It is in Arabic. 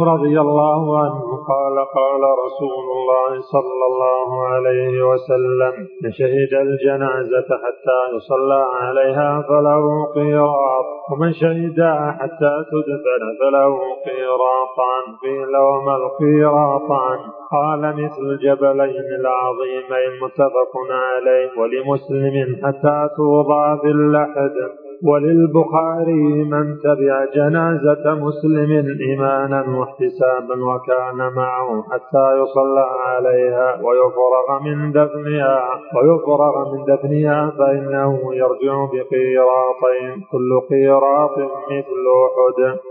رضي الله عنه قال قال رسول الله صلى الله عليه وسلم من شهد الجنازة حتى يصلى عليها فله قيراط ومن شهدها حتى تدفن فله قيراطان قيل وما القيراطان قال مثل الجبلين العظيمين متفق عليه ولمسلم حتى توضع في اللحد. وللبخاري من تبع جنازة مسلم إيمانا واحتسابا وكان معه حتى يصلى عليها ويفرغ من دفنها ويفرغ من دفنها فإنه يرجع بقيراطين كل قيراط مثل أحد.